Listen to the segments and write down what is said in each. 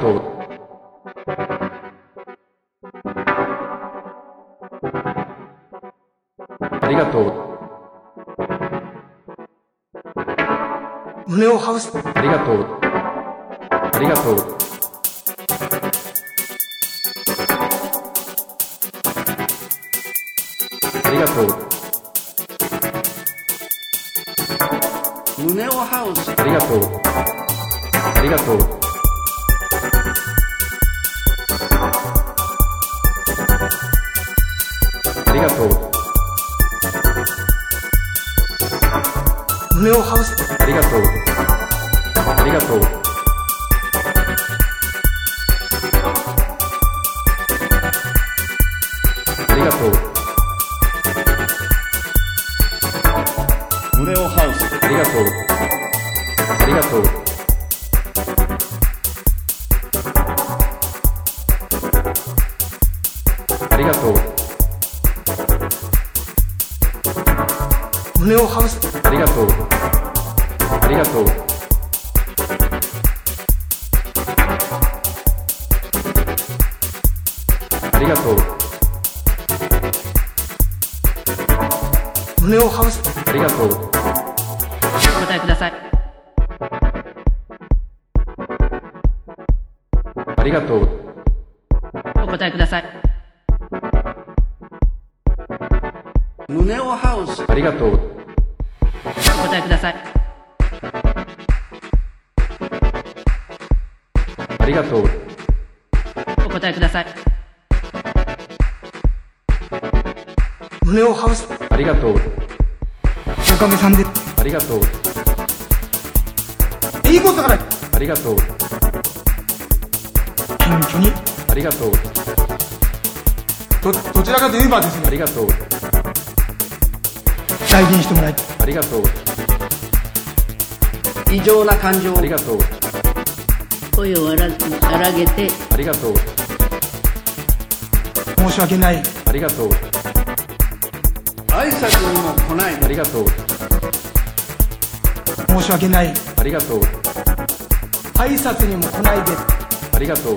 とう。ありがとう。胸をハウス。ありがとう。ありがとう。ありがとう。胸をハウスありがとう。ありがとう。ありがとう。胸をハウス。ありがとう。ありがとう。ありがとう。胸をハウスありがとう。ありがとう。胸をハウス。ありがとう。ありがとう。ありがとう。胸をハウス。ありがとう。お答えください。ありがとう。お答えください。胸をハウスありがとう。お答えください。ありがとう。お答えください。胸をハウス。ありがとう。おかげさんで。ありがとう。いいことだから、ありがとう。謙虚に？ありがとう。ど、どちらかといえばですね、ありがとう。大事にしてもらい、ありがとう。異常な感情ありがとう。声を荒荒げて、ありがとう。申し訳ない。ありがとう。挨拶にも来ないありがとう。申し訳ない。ありがとう。挨拶にも来ないで。ありがとう。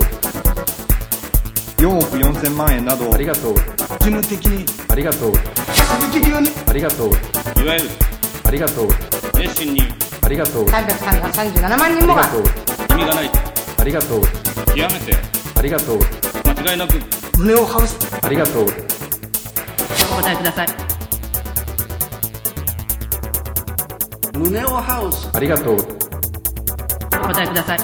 4億4000万円などありがとう。事務的に、ありがとう。鈴木流に、ありがとう。いわゆるありがとう。熱心にありがとう。337万あ人もがりがとう。意味がないありがとう。極めてありがとう。間違いなく胸をハウス。ありがとう。お答えください。胸をハウスありがとう。お答えください。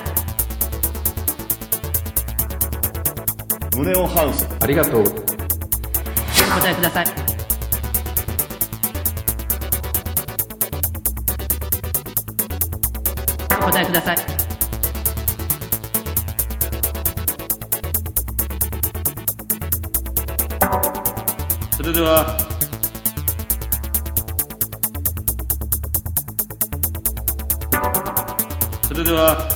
胸をハウスありがとう。お答えください。お答えください。それではそれでは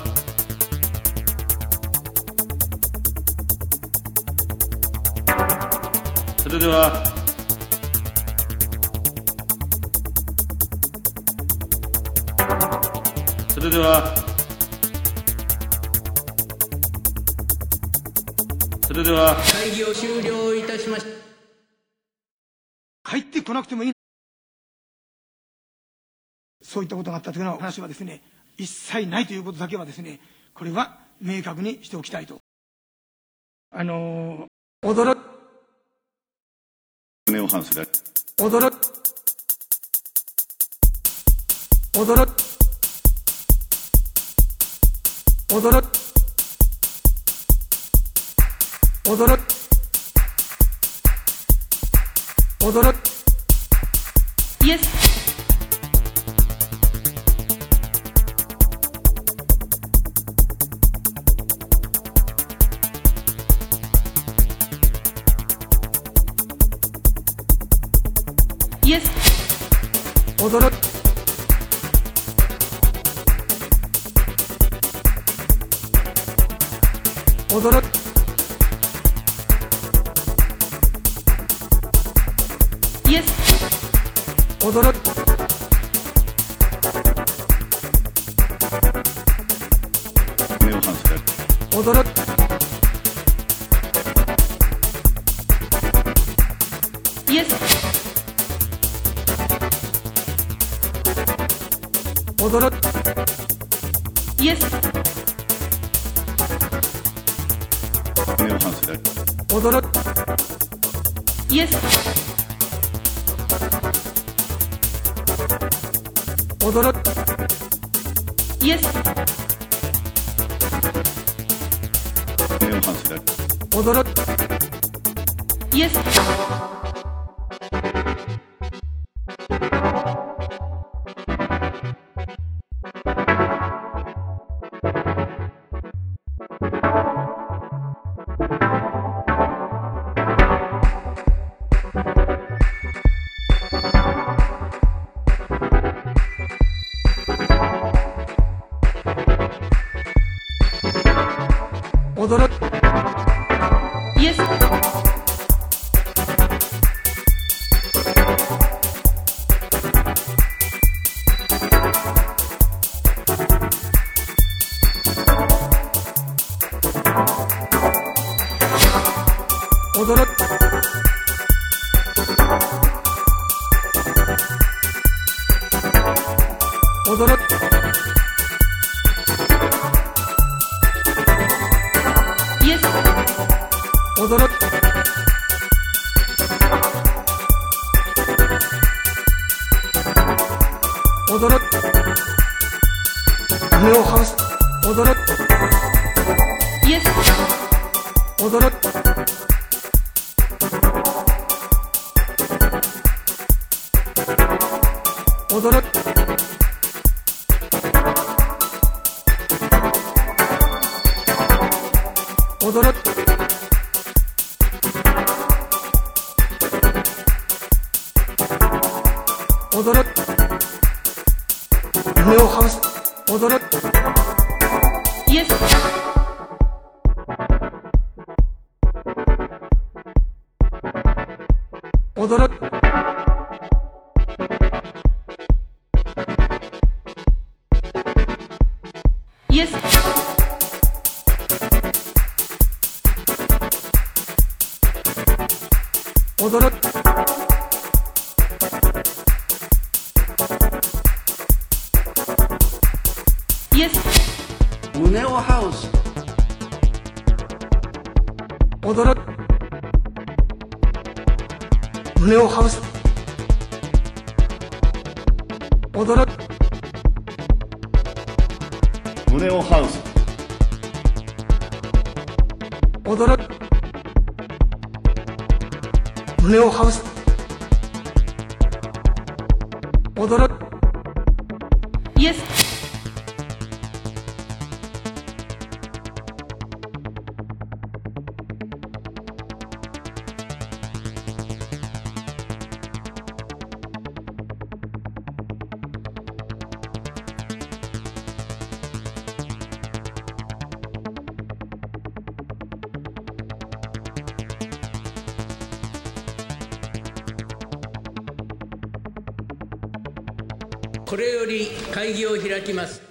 それではそれではそれでは会議を終了いたしました帰ってこなくてもいい。そういったことがあったというような話はですね、一切ないということだけはですね、これは明確にしておきたいと。あのー、驚、kansler? Odara Odara Odara Odara Odara Yes 10. Odana... Odana... Yes. Odana... Neohansfer. Odana... Yes. 驚、イエス驚くイエス胸を反省驚くイエス驚くイエス胸を反省驚くイエス驚くイ驚く驚く目を離す。驚くイエス驚く驚く驚く驚く目を離す驚くイエス驚く胸をハウス。驚く。胸をハウス。驚く。胸をハウス。驚く。胸をハウス。驚く。イエスこれより会議を開きます。